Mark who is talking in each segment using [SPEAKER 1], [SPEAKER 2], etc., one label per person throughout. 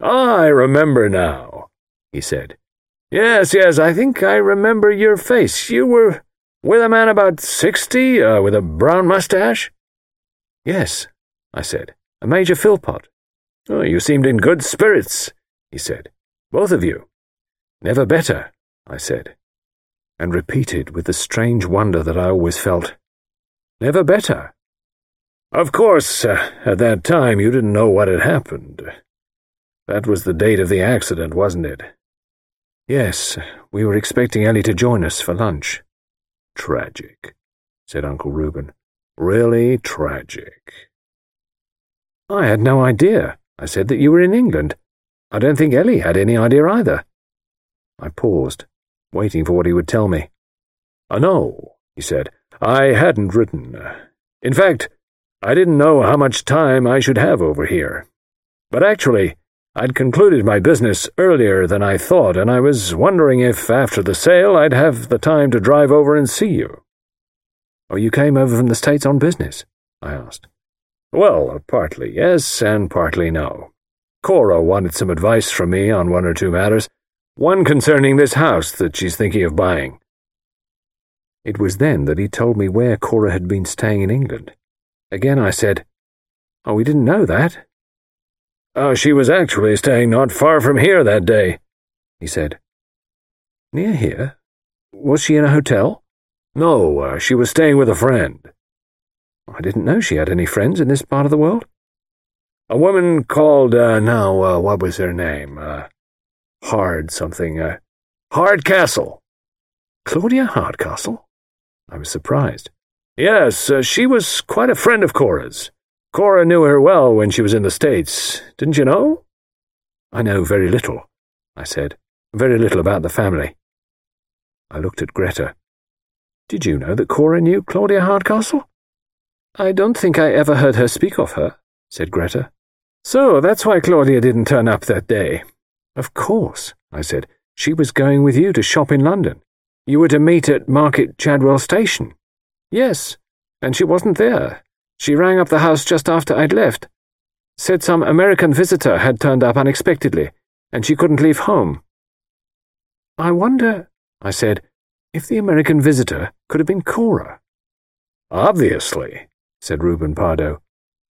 [SPEAKER 1] I remember now, he said. Yes, yes, I think I remember your face. You were with a man about sixty, uh, with a brown mustache?
[SPEAKER 2] Yes, I said, a Major Phillpot.
[SPEAKER 1] Oh, you seemed in good spirits, he said. Both of you.
[SPEAKER 2] Never better, I said, and repeated with the strange wonder that I always felt. Never better.
[SPEAKER 1] Of course, uh, at that time you didn't know what had happened. That was the date of the accident, wasn't it?
[SPEAKER 2] Yes, we were expecting Ellie to join us for lunch.
[SPEAKER 1] Tragic, said Uncle Reuben. Really tragic.
[SPEAKER 2] I had no idea, I said, that you were in England. I don't think Ellie had any idea either. I paused, waiting for what he would tell me.
[SPEAKER 1] No, he said. I hadn't written. In fact, I didn't know how much time I should have over here. But actually, I'd concluded my business earlier than I thought, and I was wondering if, after the sale, I'd have the time to drive over and see you.
[SPEAKER 2] Oh, you came over from the States on business? I asked.
[SPEAKER 1] Well, partly yes, and partly no. Cora wanted some advice from me on one or two matters, one concerning this house that she's thinking of buying.
[SPEAKER 2] It was then that he told me where Cora had been staying in England. Again I said, Oh, we didn't know that.
[SPEAKER 1] Oh, she was actually staying not far from here that day, he said.
[SPEAKER 2] Near here? Was she in a hotel?
[SPEAKER 1] No, uh, she was staying with a friend.
[SPEAKER 2] I didn't know she had any friends in this part of the world.
[SPEAKER 1] A woman called, uh, now, uh, what was her name? Uh, Hard something, uh, Hardcastle.
[SPEAKER 2] Claudia Hardcastle? I was surprised.
[SPEAKER 1] Yes, uh, she was quite a friend of Cora's. Cora knew her well when she was in the States, didn't you know?
[SPEAKER 2] I know very little, I said. Very little about the family. I looked at Greta. Did you know that Cora knew Claudia Hardcastle?
[SPEAKER 3] I don't think I ever heard her speak of her, said Greta.
[SPEAKER 2] So that's why Claudia didn't turn up that day.
[SPEAKER 3] Of course, I said. She was going with you to shop in London. You were to meet at Market Chadwell Station. Yes, and she wasn't there. She rang up the house just after I'd left. Said some American visitor had turned up unexpectedly, and she couldn't leave home. I wonder, I said, if the American visitor could have been Cora.
[SPEAKER 1] Obviously, said Reuben Pardoe.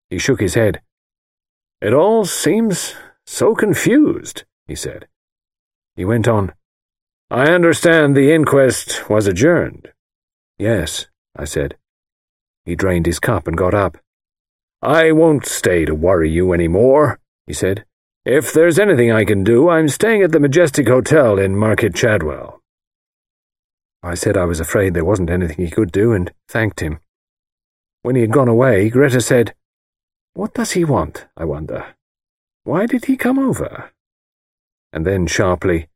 [SPEAKER 1] He shook his head. It all seems so confused, he said. He went on. I understand the inquest was adjourned.
[SPEAKER 2] Yes, I said. He drained his cup and got up.
[SPEAKER 1] I won't stay to worry you any more, he said. If there's anything I can do, I'm staying at the Majestic Hotel in Market Chadwell.
[SPEAKER 2] I said I was afraid there wasn't anything he could do and thanked him. When he had gone away, Greta said, What does he want, I wonder? Why did he come over? And then sharply,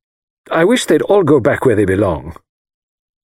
[SPEAKER 2] I wish they'd all go back where they belong.